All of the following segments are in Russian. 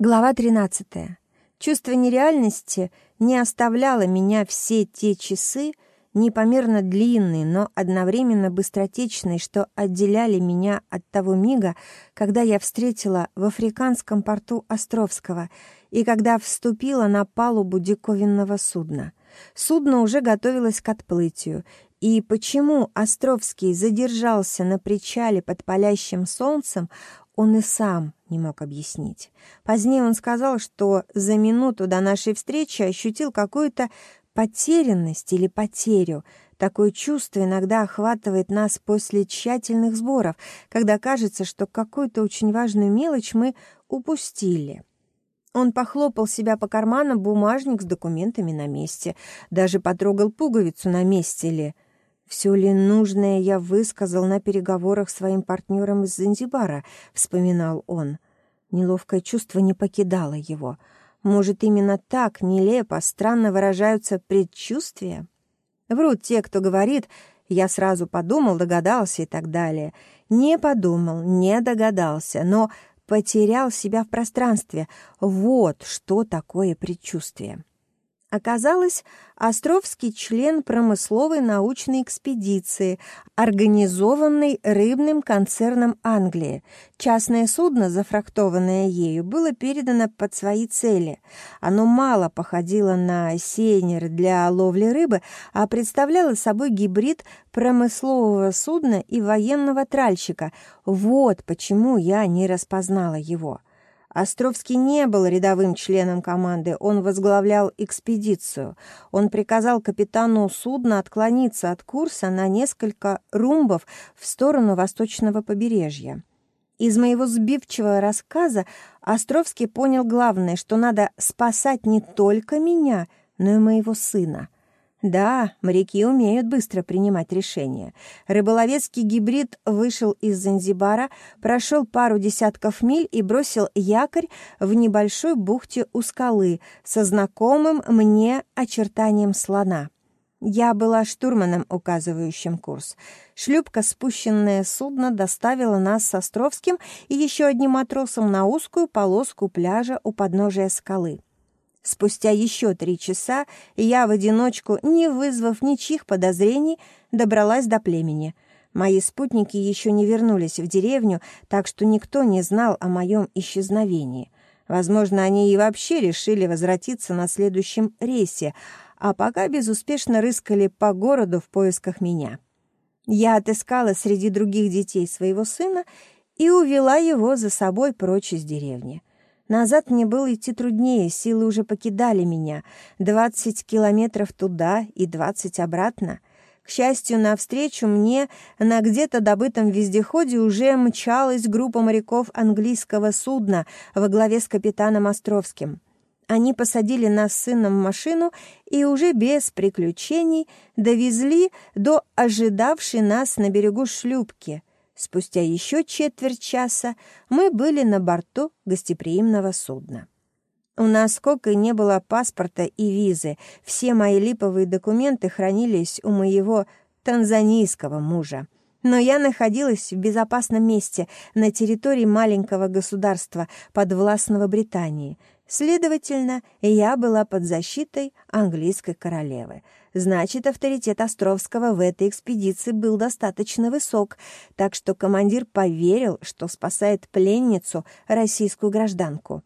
Глава 13. Чувство нереальности не оставляло меня все те часы, непомерно длинные, но одновременно быстротечные, что отделяли меня от того мига, когда я встретила в африканском порту Островского и когда вступила на палубу диковинного судна. Судно уже готовилось к отплытию, и почему Островский задержался на причале под палящим солнцем, он и сам не мог объяснить. Позднее он сказал, что за минуту до нашей встречи ощутил какую-то потерянность или потерю. Такое чувство иногда охватывает нас после тщательных сборов, когда кажется, что какую-то очень важную мелочь мы упустили. Он похлопал себя по карманам, бумажник с документами на месте, даже потрогал пуговицу на месте ли. «Все ли нужное я высказал на переговорах своим партнером из Занзибара?» — вспоминал он. Неловкое чувство не покидало его. Может, именно так нелепо, странно выражаются предчувствия? Врут те, кто говорит «я сразу подумал, догадался» и так далее. Не подумал, не догадался, но потерял себя в пространстве. Вот что такое предчувствие. Оказалось, Островский член промысловой научной экспедиции, организованной рыбным концерном Англии. Частное судно, зафрахтованное ею, было передано под свои цели. Оно мало походило на сейнер для ловли рыбы, а представляло собой гибрид промыслового судна и военного тральщика. Вот почему я не распознала его. Островский не был рядовым членом команды, он возглавлял экспедицию. Он приказал капитану судна отклониться от курса на несколько румбов в сторону восточного побережья. Из моего сбивчивого рассказа Островский понял главное, что надо спасать не только меня, но и моего сына. Да, моряки умеют быстро принимать решения. Рыболовецкий гибрид вышел из Занзибара, прошел пару десятков миль и бросил якорь в небольшой бухте у скалы со знакомым мне очертанием слона. Я была штурманом, указывающим курс. Шлюпка, спущенное судно, доставила нас с Островским и еще одним матросом на узкую полоску пляжа у подножия скалы. Спустя еще три часа я в одиночку, не вызвав ничьих подозрений, добралась до племени. Мои спутники еще не вернулись в деревню, так что никто не знал о моем исчезновении. Возможно, они и вообще решили возвратиться на следующем рейсе, а пока безуспешно рыскали по городу в поисках меня. Я отыскала среди других детей своего сына и увела его за собой прочь из деревни. Назад мне было идти труднее, силы уже покидали меня. Двадцать километров туда и двадцать обратно. К счастью, навстречу мне на где-то добытом вездеходе уже мчалась группа моряков английского судна во главе с капитаном Островским. Они посадили нас с сыном в машину и уже без приключений довезли до ожидавшей нас на берегу шлюпки — Спустя еще четверть часа мы были на борту гостеприимного судна. У нас сколько не было паспорта и визы, все мои липовые документы хранились у моего танзанийского мужа. Но я находилась в безопасном месте на территории маленького государства, подвластного Британии. Следовательно, я была под защитой английской королевы. Значит, авторитет Островского в этой экспедиции был достаточно высок, так что командир поверил, что спасает пленницу, российскую гражданку.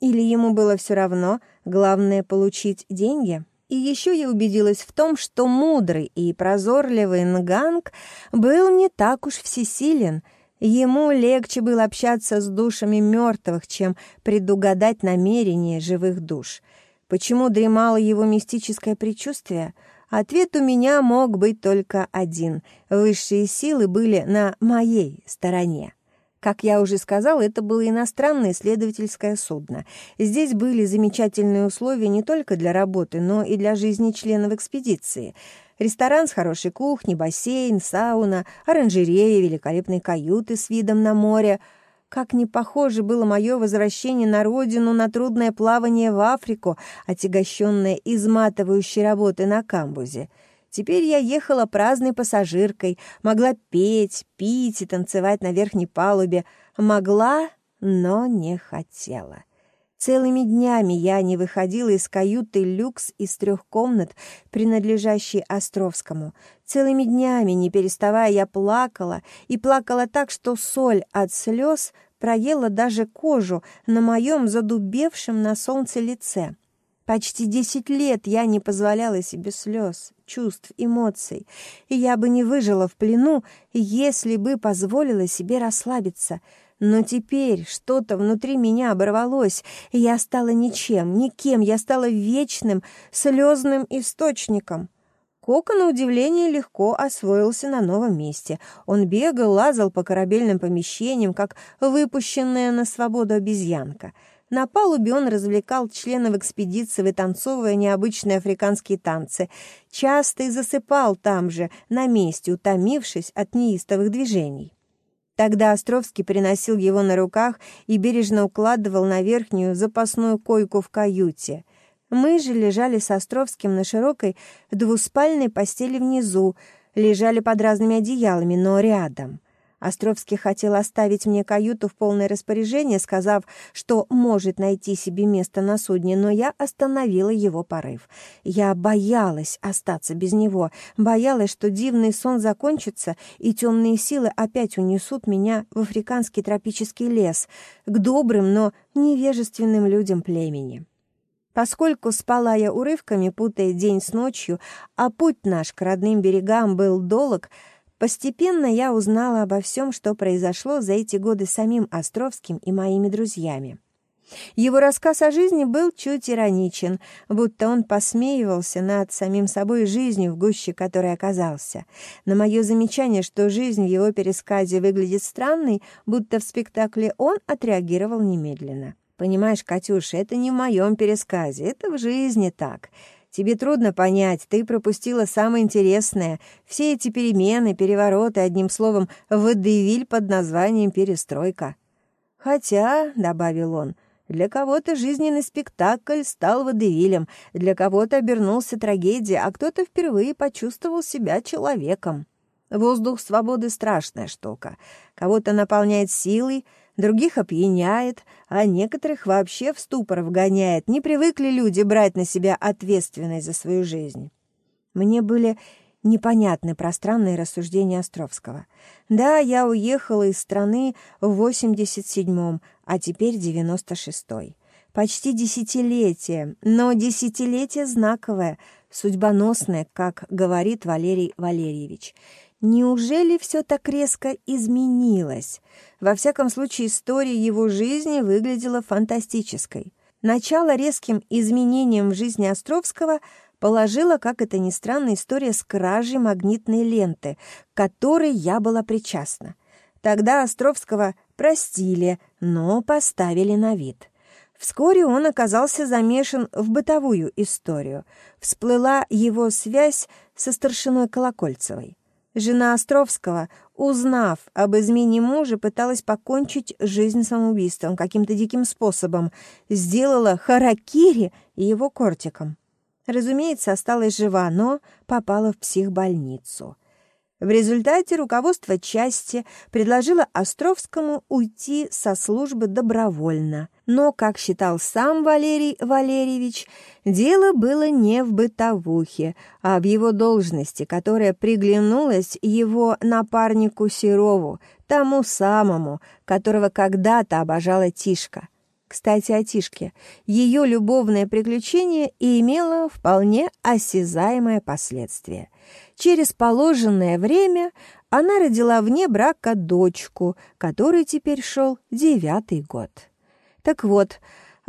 Или ему было все равно, главное — получить деньги? И еще я убедилась в том, что мудрый и прозорливый Нганг был не так уж всесилен — Ему легче было общаться с душами мертвых, чем предугадать намерения живых душ. Почему дремало его мистическое предчувствие? Ответ у меня мог быть только один. Высшие силы были на моей стороне. Как я уже сказал, это было иностранное исследовательское судно. Здесь были замечательные условия не только для работы, но и для жизни членов экспедиции. Ресторан с хорошей кухней, бассейн, сауна, оранжерея, великолепные каюты с видом на море — как не похоже было мое возвращение на родину на трудное плавание в Африку, отягощенное изматывающей работой на камбузе. Теперь я ехала праздной пассажиркой, могла петь, пить и танцевать на верхней палубе. Могла, но не хотела. Целыми днями я не выходила из каюты люкс из трех комнат, принадлежащей Островскому. Целыми днями, не переставая, я плакала, и плакала так, что соль от слез проела даже кожу на моем задубевшем на солнце лице. Почти десять лет я не позволяла себе слез, чувств, эмоций, и я бы не выжила в плену, если бы позволила себе расслабиться — но теперь что-то внутри меня оборвалось, и я стала ничем, никем, я стала вечным, слезным источником. Кока, на удивление, легко освоился на новом месте. Он бегал, лазал по корабельным помещениям, как выпущенная на свободу обезьянка. На палубе он развлекал членов экспедиции, вытанцовывая необычные африканские танцы. Часто и засыпал там же, на месте, утомившись от неистовых движений. Тогда Островский приносил его на руках и бережно укладывал на верхнюю запасную койку в каюте. Мы же лежали с Островским на широкой двуспальной постели внизу, лежали под разными одеялами, но рядом — Островский хотел оставить мне каюту в полное распоряжение, сказав, что может найти себе место на судне, но я остановила его порыв. Я боялась остаться без него, боялась, что дивный сон закончится, и темные силы опять унесут меня в африканский тропический лес, к добрым, но невежественным людям племени. Поскольку спала я урывками, путая день с ночью, а путь наш к родным берегам был долг, Постепенно я узнала обо всем, что произошло за эти годы самим Островским и моими друзьями. Его рассказ о жизни был чуть ироничен, будто он посмеивался над самим собой жизнью, в гуще которой оказался. На мое замечание, что жизнь в его пересказе выглядит странной, будто в спектакле он отреагировал немедленно. «Понимаешь, Катюша, это не в моем пересказе, это в жизни так. Тебе трудно понять, ты пропустила самое интересное. Все эти перемены, перевороты, одним словом, водевиль под названием «Перестройка». «Хотя», — добавил он, — «для кого-то жизненный спектакль стал водевилем, для кого-то обернулся трагедией, а кто-то впервые почувствовал себя человеком. Воздух свободы — страшная штука. Кого-то наполняет силой, других опьяняет, а некоторых вообще в ступор вгоняет. Не привыкли люди брать на себя ответственность за свою жизнь. Мне были непонятны пространные рассуждения Островского. Да, я уехала из страны в 87-м, а теперь 96-й. Почти десятилетие, но десятилетие знаковое, судьбоносное, как говорит Валерий Валерьевич. Неужели все так резко изменилось? Во всяком случае, история его жизни выглядела фантастической. Начало резким изменениям в жизни Островского положила, как это ни странно, история с кражей магнитной ленты, которой я была причастна. Тогда Островского простили, но поставили на вид. Вскоре он оказался замешан в бытовую историю. Всплыла его связь со старшиной Колокольцевой. Жена Островского, узнав об измене мужа, пыталась покончить жизнь самоубийством каким-то диким способом, сделала харакири его кортиком. Разумеется, осталась жива, но попала в психбольницу. В результате руководство части предложило Островскому уйти со службы добровольно. Но, как считал сам Валерий Валерьевич, дело было не в бытовухе, а в его должности, которая приглянулась его напарнику Серову, тому самому, которого когда-то обожала Тишка. Кстати, о Тишке. Ее любовное приключение и имело вполне осязаемое последствие. Через положенное время она родила вне брака дочку, которой теперь шел девятый год. Так вот,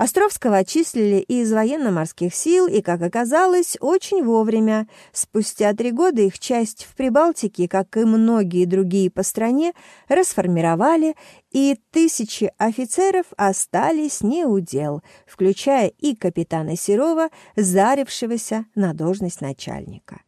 Островского отчислили из военно-морских сил, и, как оказалось, очень вовремя. Спустя три года их часть в Прибалтике, как и многие другие по стране, расформировали, и тысячи офицеров остались не у дел, включая и капитана Серова, зарившегося на должность начальника.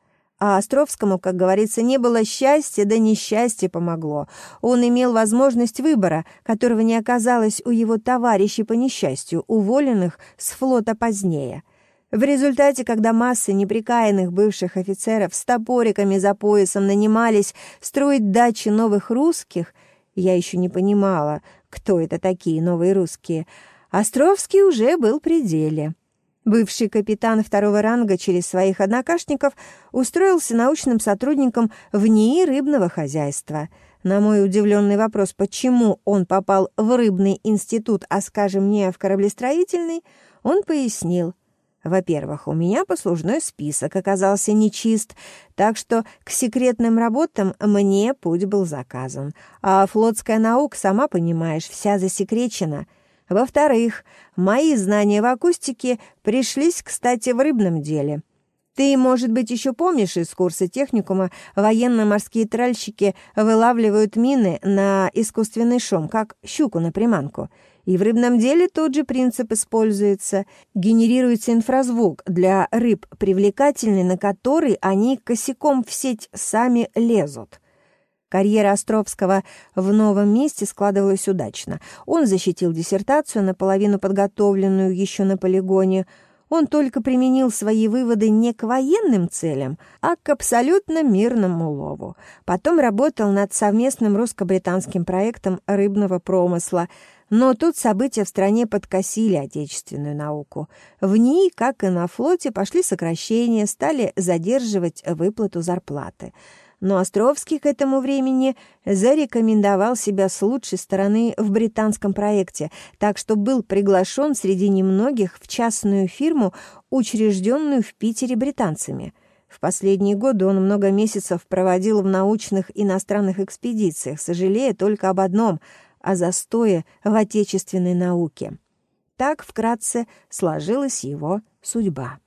А Островскому, как говорится, не было счастья, да несчастье помогло. Он имел возможность выбора, которого не оказалось у его товарищей по несчастью, уволенных с флота позднее. В результате, когда массы неприкаянных бывших офицеров с топориками за поясом нанимались строить дачи новых русских, я еще не понимала, кто это такие новые русские – Островский уже был при деле. Бывший капитан второго ранга через своих однокашников устроился научным сотрудником в НИИ рыбного хозяйства. На мой удивленный вопрос, почему он попал в рыбный институт, а, скажем, не в кораблестроительный, он пояснил. Во-первых, у меня послужной список оказался нечист, так что к секретным работам мне путь был заказан. А флотская наука, сама понимаешь, вся засекречена — во-вторых, мои знания в акустике пришлись, кстати, в рыбном деле. Ты, может быть, еще помнишь из курса техникума, военно-морские тральщики вылавливают мины на искусственный шум, как щуку на приманку. И в рыбном деле тот же принцип используется. Генерируется инфразвук для рыб привлекательный, на который они косяком в сеть сами лезут. Карьера Островского в новом месте складывалась удачно. Он защитил диссертацию, наполовину подготовленную еще на полигоне. Он только применил свои выводы не к военным целям, а к абсолютно мирному лову. Потом работал над совместным русско-британским проектом рыбного промысла, но тут события в стране подкосили отечественную науку. В ней, как и на флоте, пошли сокращения, стали задерживать выплату зарплаты но Островский к этому времени зарекомендовал себя с лучшей стороны в британском проекте, так что был приглашен среди немногих в частную фирму, учрежденную в Питере британцами. В последние годы он много месяцев проводил в научных иностранных экспедициях, сожалея только об одном — о застое в отечественной науке. Так вкратце сложилась его судьба.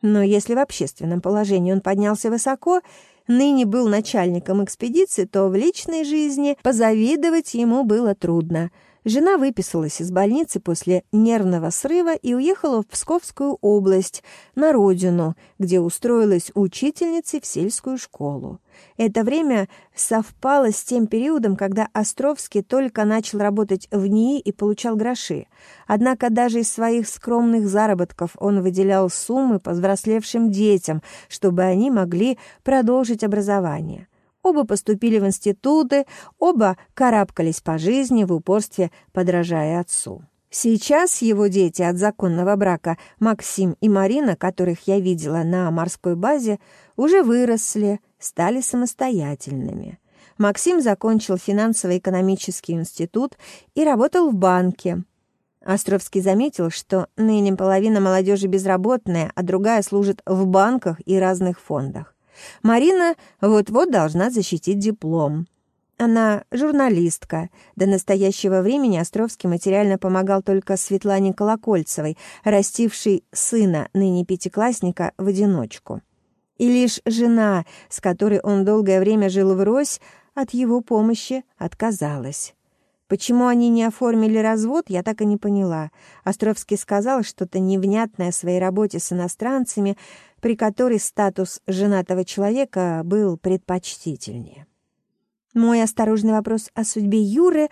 Но если в общественном положении он поднялся высоко — ныне был начальником экспедиции, то в личной жизни позавидовать ему было трудно. Жена выписалась из больницы после нервного срыва и уехала в Псковскую область, на родину, где устроилась учительницей в сельскую школу. Это время совпало с тем периодом, когда Островский только начал работать в НИИ и получал гроши. Однако даже из своих скромных заработков он выделял суммы повзрослевшим детям, чтобы они могли продолжить образование. Оба поступили в институты, оба карабкались по жизни в упорстве, подражая отцу. Сейчас его дети от законного брака, Максим и Марина, которых я видела на морской базе, уже выросли, стали самостоятельными. Максим закончил финансово-экономический институт и работал в банке. Островский заметил, что ныне половина молодежи безработная, а другая служит в банках и разных фондах. Марина вот-вот должна защитить диплом. Она журналистка. До настоящего времени Островский материально помогал только Светлане Колокольцевой, растившей сына, ныне пятиклассника, в одиночку. И лишь жена, с которой он долгое время жил врозь, от его помощи отказалась. Почему они не оформили развод, я так и не поняла. Островский сказал что-то невнятное о своей работе с иностранцами, при которой статус женатого человека был предпочтительнее. Мой осторожный вопрос о судьбе Юры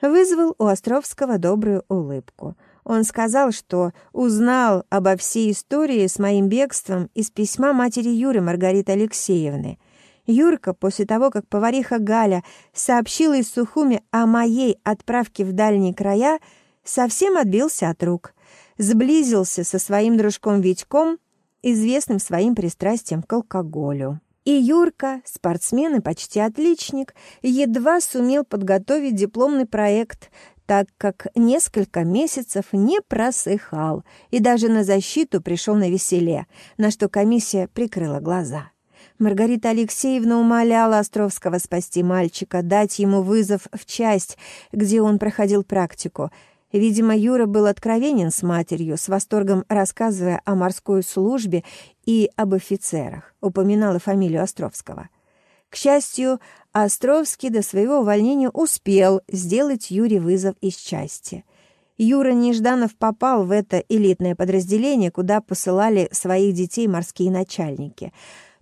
вызвал у Островского добрую улыбку. Он сказал, что узнал обо всей истории с моим бегством из письма матери Юры Маргариты Алексеевны. Юрка, после того, как повариха Галя сообщила из Сухуми о моей отправке в дальние края, совсем отбился от рук. Сблизился со своим дружком Витьком, известным своим пристрастием к алкоголю. И Юрка, спортсмен и почти отличник, едва сумел подготовить дипломный проект, так как несколько месяцев не просыхал и даже на защиту пришел на веселе, на что комиссия прикрыла глаза. Маргарита Алексеевна умоляла Островского спасти мальчика, дать ему вызов в часть, где он проходил практику — Видимо, Юра был откровенен с матерью, с восторгом рассказывая о морской службе и об офицерах, упоминала фамилию Островского. К счастью, Островский до своего увольнения успел сделать Юре вызов из части. Юра Нежданов попал в это элитное подразделение, куда посылали своих детей морские начальники.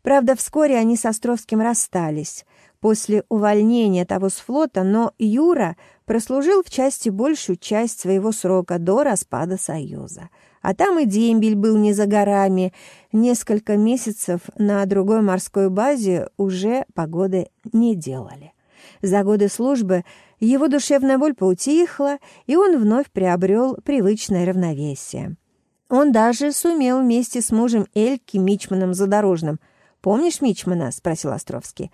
Правда, вскоре они с Островским расстались после увольнения того с флота, но Юра прослужил в части большую часть своего срока до распада Союза. А там и дембель был не за горами. Несколько месяцев на другой морской базе уже погоды не делали. За годы службы его душевная боль поутихла, и он вновь приобрел привычное равновесие. Он даже сумел вместе с мужем Эльки Мичманом Задорожным. «Помнишь Мичмана?» — спросил Островский.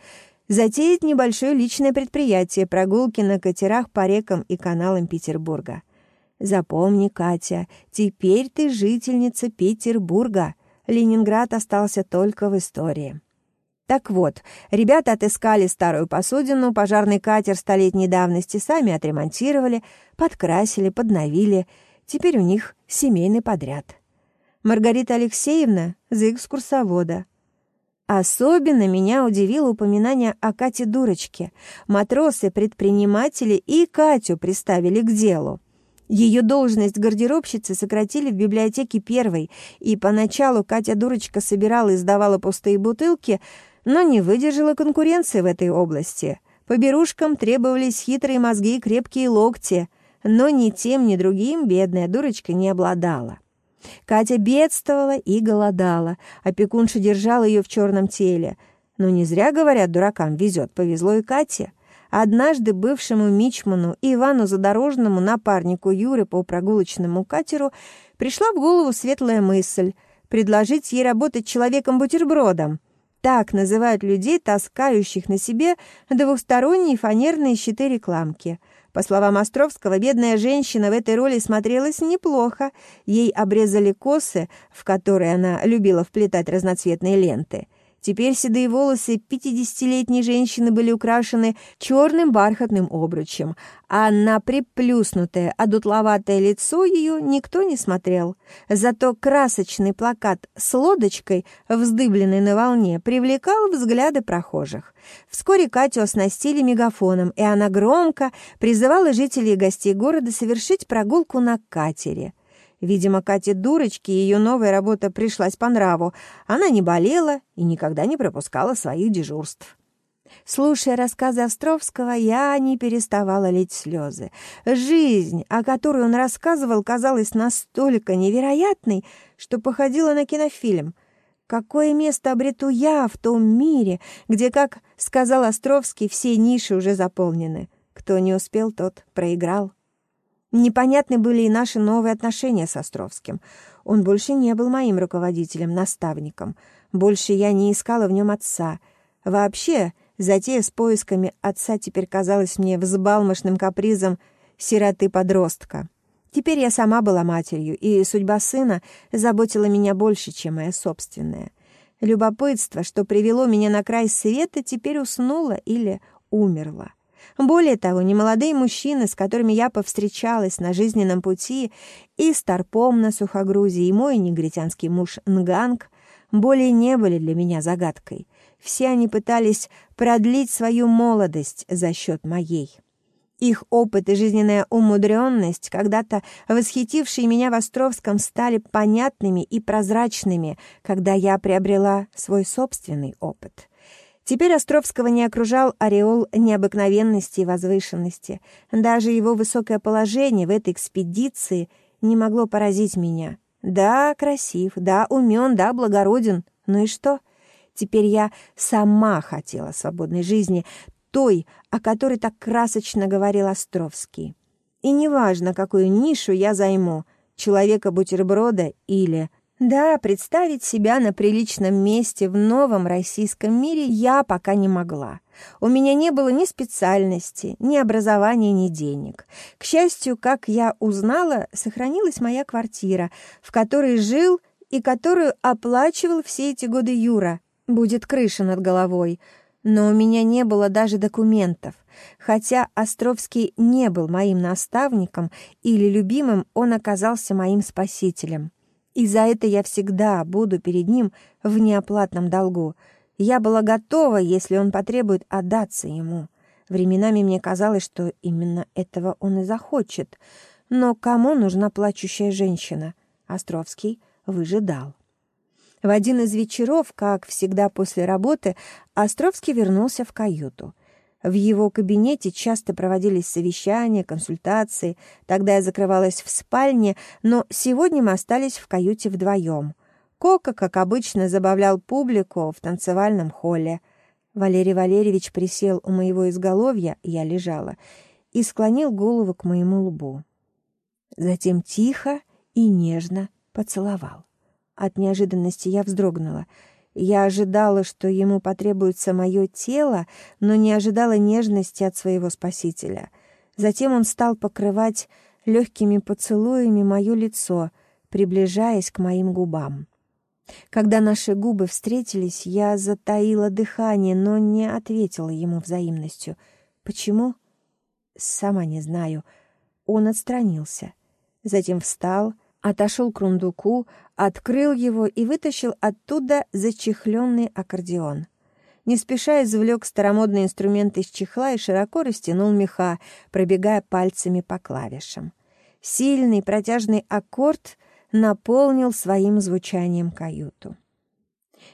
«Затеять небольшое личное предприятие, прогулки на катерах по рекам и каналам Петербурга». «Запомни, Катя, теперь ты жительница Петербурга. Ленинград остался только в истории». Так вот, ребята отыскали старую посудину, пожарный катер столетней давности сами отремонтировали, подкрасили, подновили. Теперь у них семейный подряд. Маргарита Алексеевна за экскурсовода. Особенно меня удивило упоминание о Кате-дурочке. Матросы, предприниматели и Катю приставили к делу. Ее должность гардеробщицы сократили в библиотеке первой, и поначалу Катя-дурочка собирала и сдавала пустые бутылки — но не выдержала конкуренции в этой области. По берушкам требовались хитрые мозги и крепкие локти, но ни тем, ни другим бедная дурочка не обладала. Катя бедствовала и голодала, опекунша держал ее в черном теле. Но не зря, говорят, дуракам везет, повезло и Кате. Однажды бывшему мичману Ивану Задорожному, напарнику Юры по прогулочному катеру, пришла в голову светлая мысль — предложить ей работать человеком-бутербродом — так называют людей, таскающих на себе двухсторонние фанерные щиты рекламки. По словам Островского, бедная женщина в этой роли смотрелась неплохо. Ей обрезали косы, в которые она любила вплетать разноцветные ленты – Теперь седые волосы пятидесятилетней женщины были украшены черным бархатным обручем, а на приплюснутое, одутловатое лицо ее никто не смотрел. Зато красочный плакат с лодочкой, вздыбленной на волне, привлекал взгляды прохожих. Вскоре Катю оснастили мегафоном, и она громко призывала жителей и гостей города совершить прогулку на катере. Видимо, Кате дурочке ее новая работа пришлась по нраву. Она не болела и никогда не пропускала своих дежурств. Слушая рассказы Островского, я не переставала лить слезы. Жизнь, о которой он рассказывал, казалась настолько невероятной, что походила на кинофильм. Какое место обрету я в том мире, где, как сказал Островский, все ниши уже заполнены? Кто не успел, тот проиграл. Непонятны были и наши новые отношения с Островским. Он больше не был моим руководителем, наставником. Больше я не искала в нем отца. Вообще, затея с поисками отца теперь казалась мне взбалмошным капризом сироты-подростка. Теперь я сама была матерью, и судьба сына заботила меня больше, чем моя собственная. Любопытство, что привело меня на край света, теперь уснуло или умерло. Более того, немолодые мужчины, с которыми я повстречалась на жизненном пути, и Старпом на Сухогрузе, и мой негритянский муж Нганг, более не были для меня загадкой. Все они пытались продлить свою молодость за счет моей. Их опыт и жизненная умудренность, когда-то восхитившие меня в Островском, стали понятными и прозрачными, когда я приобрела свой собственный опыт. Теперь Островского не окружал ореол необыкновенности и возвышенности. Даже его высокое положение в этой экспедиции не могло поразить меня. Да, красив, да, умен, да, благороден. Ну и что? Теперь я сама хотела свободной жизни, той, о которой так красочно говорил Островский. И неважно, какую нишу я займу, человека-бутерброда или да, представить себя на приличном месте в новом российском мире я пока не могла. У меня не было ни специальности, ни образования, ни денег. К счастью, как я узнала, сохранилась моя квартира, в которой жил и которую оплачивал все эти годы Юра. Будет крыша над головой. Но у меня не было даже документов. Хотя Островский не был моим наставником или любимым, он оказался моим спасителем. И за это я всегда буду перед ним в неоплатном долгу. Я была готова, если он потребует, отдаться ему. Временами мне казалось, что именно этого он и захочет. Но кому нужна плачущая женщина? Островский выжидал. В один из вечеров, как всегда после работы, Островский вернулся в каюту. В его кабинете часто проводились совещания, консультации. Тогда я закрывалась в спальне, но сегодня мы остались в каюте вдвоем. Кока, как обычно, забавлял публику в танцевальном холле. Валерий Валерьевич присел у моего изголовья, я лежала, и склонил голову к моему лбу. Затем тихо и нежно поцеловал. От неожиданности я вздрогнула. Я ожидала, что ему потребуется мое тело, но не ожидала нежности от своего спасителя. Затем он стал покрывать легкими поцелуями мое лицо, приближаясь к моим губам. Когда наши губы встретились, я затаила дыхание, но не ответила ему взаимностью. Почему? Сама не знаю. Он отстранился. Затем встал, отошел к рундуку, открыл его и вытащил оттуда зачехленный аккордеон. Не спеша извлек старомодный инструмент из чехла и широко растянул меха, пробегая пальцами по клавишам. Сильный протяжный аккорд наполнил своим звучанием каюту.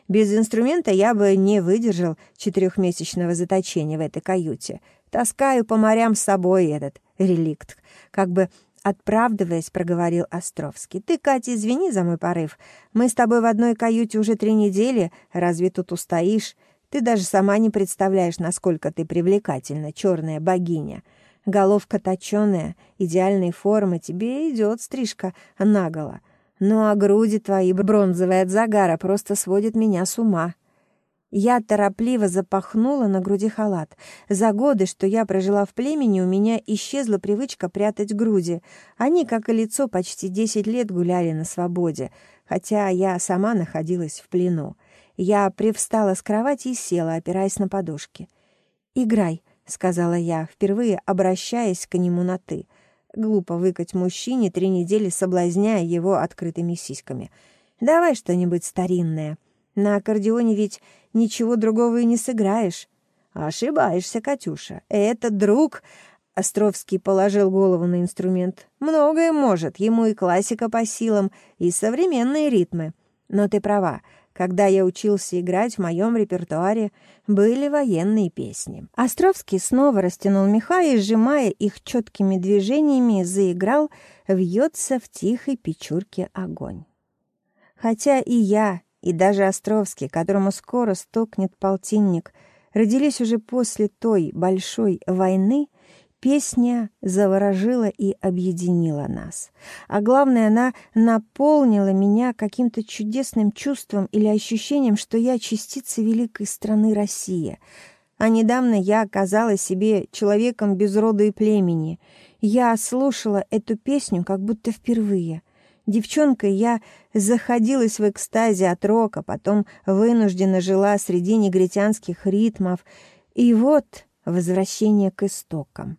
Без инструмента я бы не выдержал четырехмесячного заточения в этой каюте. Таскаю по морям с собой этот реликт, как бы отправдываясь, проговорил Островский. «Ты, Катя, извини за мой порыв. Мы с тобой в одной каюте уже три недели. Разве тут устоишь? Ты даже сама не представляешь, насколько ты привлекательна, черная богиня. Головка точеная, идеальной формы, тебе идет стрижка наголо. Ну а груди твои, бронзовые от загара, просто сводят меня с ума. Я торопливо запахнула на груди халат. За годы, что я прожила в племени, у меня исчезла привычка прятать груди. Они, как и лицо, почти десять лет гуляли на свободе, хотя я сама находилась в плену. Я привстала с кровати и села, опираясь на подушки. «Играй», — сказала я, впервые обращаясь к нему на «ты». Глупо выкать мужчине три недели, соблазняя его открытыми сиськами. Давай что-нибудь старинное. На аккордеоне ведь ничего другого и не сыграешь. Ошибаешься, Катюша. Это друг... Островский положил голову на инструмент. Многое может, ему и классика по силам, и современные ритмы. Но ты права, когда я учился играть, в моем репертуаре были военные песни. Островский снова растянул меха и, сжимая их четкими движениями, заиграл «Вьется в тихой печурке огонь». Хотя и я, и даже Островский, которому скоро стукнет полтинник, родились уже после той большой войны, Песня заворожила и объединила нас. А главное, она наполнила меня каким-то чудесным чувством или ощущением, что я частица великой страны Россия. А недавно я оказалась себе человеком без рода и племени. Я слушала эту песню как будто впервые. Девчонкой я заходилась в экстазе от рока, потом вынуждена жила среди негритянских ритмов. И вот возвращение к истокам.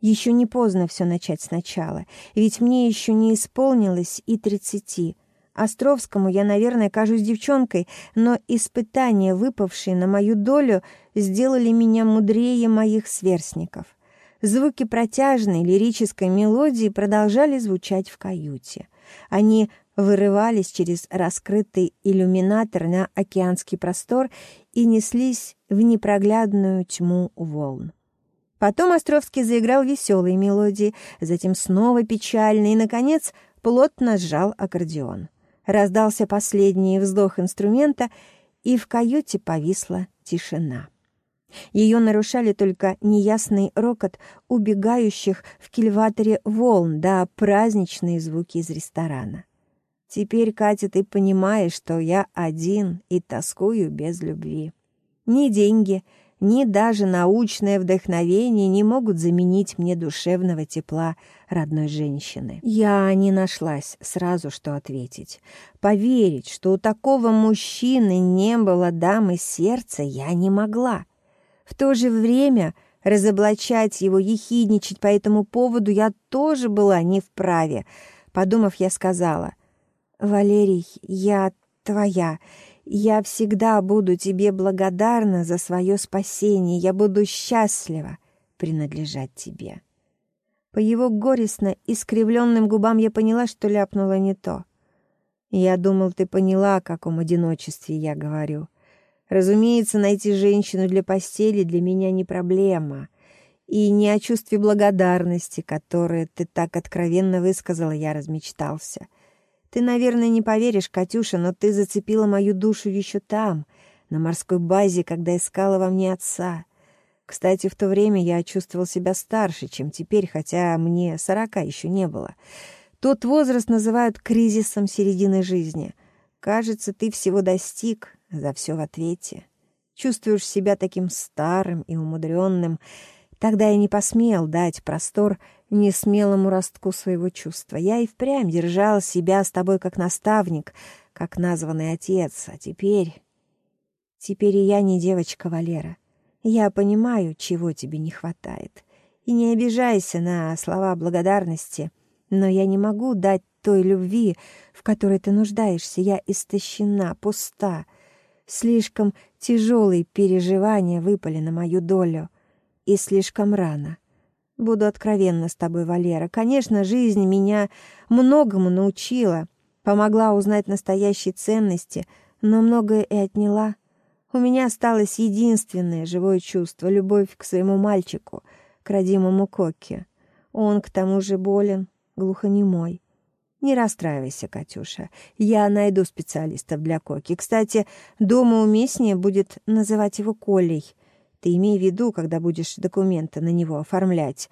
Еще не поздно все начать сначала, ведь мне еще не исполнилось и тридцати. Островскому я, наверное, кажусь девчонкой, но испытания, выпавшие на мою долю, сделали меня мудрее моих сверстников. Звуки протяжной лирической мелодии продолжали звучать в каюте. Они вырывались через раскрытый иллюминатор на океанский простор и неслись в непроглядную тьму волн. Потом Островский заиграл веселые мелодии, затем снова печальные и, наконец, плотно сжал аккордеон. Раздался последний вздох инструмента, и в каюте повисла тишина. Ее нарушали только неясный рокот убегающих в кильваторе волн да праздничные звуки из ресторана. Теперь, Катя, ты понимаешь, что я один и тоскую без любви. Ни деньги, ни даже научное вдохновение не могут заменить мне душевного тепла родной женщины. Я не нашлась сразу, что ответить. Поверить, что у такого мужчины не было дамы сердца, я не могла. В то же время разоблачать его, ехидничать по этому поводу я тоже была не вправе. Подумав, я сказала, «Валерий, я твоя». Я всегда буду тебе благодарна за свое спасение. Я буду счастлива принадлежать тебе». По его горестно искривленным губам я поняла, что ляпнула не то. «Я думал, ты поняла, о каком одиночестве я говорю. Разумеется, найти женщину для постели для меня не проблема. И не о чувстве благодарности, которое ты так откровенно высказала, я размечтался». Ты, наверное, не поверишь, Катюша, но ты зацепила мою душу еще там, на морской базе, когда искала во мне отца. Кстати, в то время я чувствовал себя старше, чем теперь, хотя мне сорока еще не было. Тот возраст называют кризисом середины жизни. Кажется, ты всего достиг, за все в ответе. Чувствуешь себя таким старым и умудренным. Тогда я не посмел дать простор несмелому ростку своего чувства. Я и впрямь держал себя с тобой как наставник, как названный отец. А теперь... Теперь и я не девочка Валера. Я понимаю, чего тебе не хватает. И не обижайся на слова благодарности, но я не могу дать той любви, в которой ты нуждаешься. Я истощена, пуста. Слишком тяжелые переживания выпали на мою долю. И слишком рано. Буду откровенна с тобой, Валера. Конечно, жизнь меня многому научила, помогла узнать настоящие ценности, но многое и отняла. У меня осталось единственное живое чувство — любовь к своему мальчику, к родимому Коке. Он, к тому же, болен, глухонемой. Не расстраивайся, Катюша. Я найду специалистов для Коки. Кстати, дома уместнее будет называть его Колей. Ты имей в виду, когда будешь документы на него оформлять.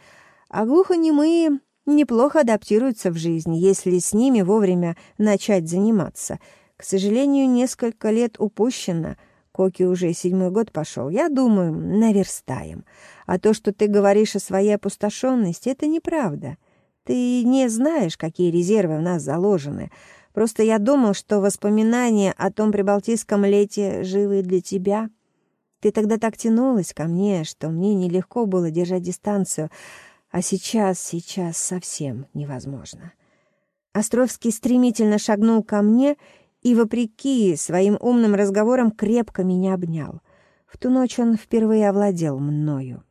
А глухонемые неплохо адаптируются в жизни, если с ними вовремя начать заниматься. К сожалению, несколько лет упущено. Коки уже седьмой год пошел. Я думаю, наверстаем. А то, что ты говоришь о своей опустошенности, это неправда. — ты не знаешь, какие резервы в нас заложены. Просто я думал, что воспоминания о том прибалтийском лете живы для тебя. Ты тогда так тянулась ко мне, что мне нелегко было держать дистанцию, а сейчас, сейчас совсем невозможно. Островский стремительно шагнул ко мне и, вопреки своим умным разговорам, крепко меня обнял. В ту ночь он впервые овладел мною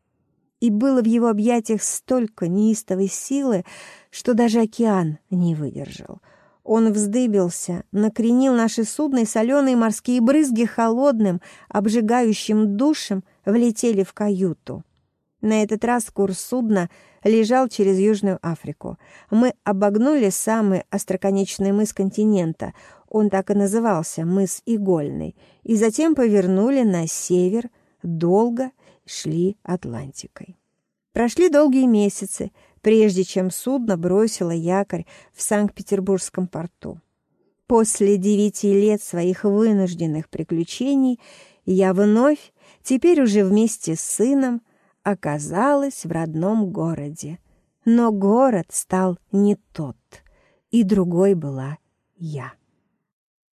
и было в его объятиях столько неистовой силы, что даже океан не выдержал. Он вздыбился, накренил наши судно, и соленые морские брызги холодным, обжигающим душем влетели в каюту. На этот раз курс судна лежал через Южную Африку. Мы обогнули самый остроконечный мыс континента, он так и назывался, мыс Игольный, и затем повернули на север, долго шли Атлантикой. Прошли долгие месяцы, прежде чем судно бросило якорь в Санкт-Петербургском порту. После девяти лет своих вынужденных приключений я вновь, теперь уже вместе с сыном, оказалась в родном городе. Но город стал не тот, и другой была я.